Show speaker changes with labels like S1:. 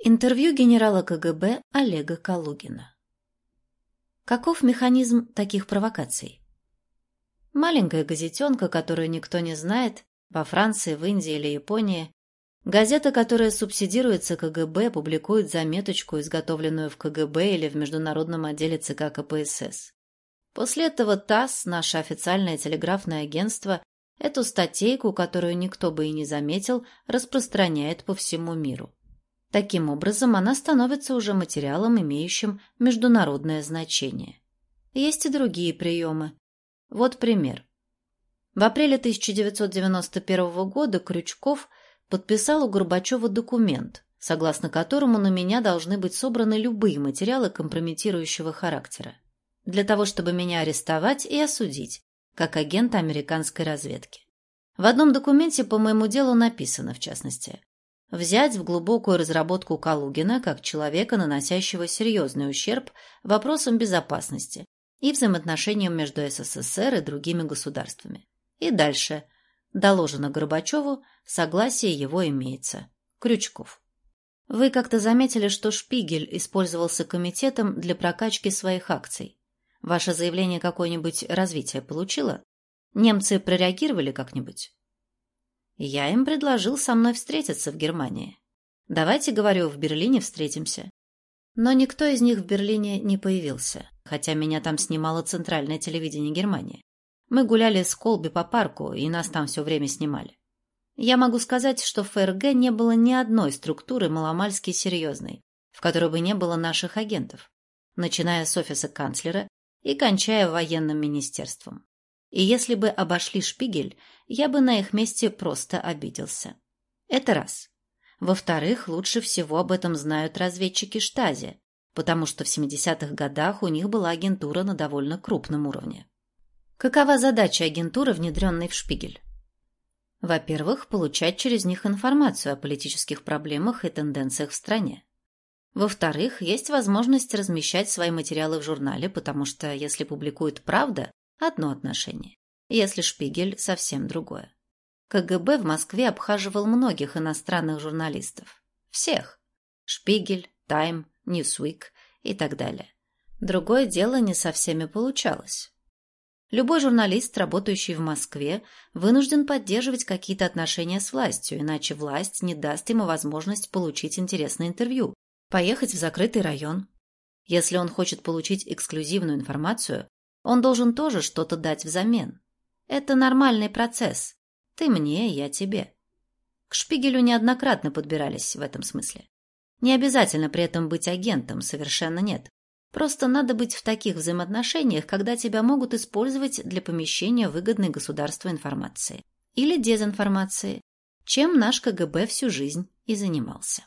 S1: Интервью генерала КГБ Олега Калугина. Каков механизм таких провокаций? Маленькая газетенка, которую никто не знает, во Франции, в Индии или Японии, газета, которая субсидируется КГБ, публикует заметочку, изготовленную в КГБ или в Международном отделе ЦК КПСС. После этого ТАСС, наше официальное телеграфное агентство, эту статейку, которую никто бы и не заметил, распространяет по всему миру. Таким образом, она становится уже материалом, имеющим международное значение. Есть и другие приемы. Вот пример. В апреле 1991 года Крючков подписал у Горбачева документ, согласно которому на меня должны быть собраны любые материалы компрометирующего характера, для того, чтобы меня арестовать и осудить, как агента американской разведки. В одном документе по моему делу написано, в частности, взять в глубокую разработку Калугина как человека, наносящего серьезный ущерб вопросам безопасности и взаимоотношениям между СССР и другими государствами. И дальше. Доложено Горбачеву, согласие его имеется. Крючков. Вы как-то заметили, что Шпигель использовался комитетом для прокачки своих акций. Ваше заявление какое-нибудь развитие получило? Немцы прореагировали как-нибудь? Я им предложил со мной встретиться в Германии. Давайте, говорю, в Берлине встретимся. Но никто из них в Берлине не появился, хотя меня там снимало центральное телевидение Германии. Мы гуляли с Колби по парку, и нас там все время снимали. Я могу сказать, что в ФРГ не было ни одной структуры маломальски серьезной, в которой бы не было наших агентов, начиная с офиса канцлера и кончая военным министерством. И если бы обошли Шпигель, я бы на их месте просто обиделся. Это раз. Во-вторых, лучше всего об этом знают разведчики Штази, потому что в 70-х годах у них была агентура на довольно крупном уровне. Какова задача агентуры, внедренной в Шпигель? Во-первых, получать через них информацию о политических проблемах и тенденциях в стране. Во-вторых, есть возможность размещать свои материалы в журнале, потому что если публикует «Правда», Одно отношение. Если Шпигель – совсем другое. КГБ в Москве обхаживал многих иностранных журналистов. Всех. Шпигель, Тайм, Ньюсвик и так далее. Другое дело не со всеми получалось. Любой журналист, работающий в Москве, вынужден поддерживать какие-то отношения с властью, иначе власть не даст ему возможность получить интересное интервью, поехать в закрытый район. Если он хочет получить эксклюзивную информацию, он должен тоже что-то дать взамен. Это нормальный процесс. Ты мне, я тебе. К Шпигелю неоднократно подбирались в этом смысле. Не обязательно при этом быть агентом, совершенно нет. Просто надо быть в таких взаимоотношениях, когда тебя могут использовать для помещения выгодной государству информации. Или дезинформации, чем наш КГБ всю жизнь и занимался.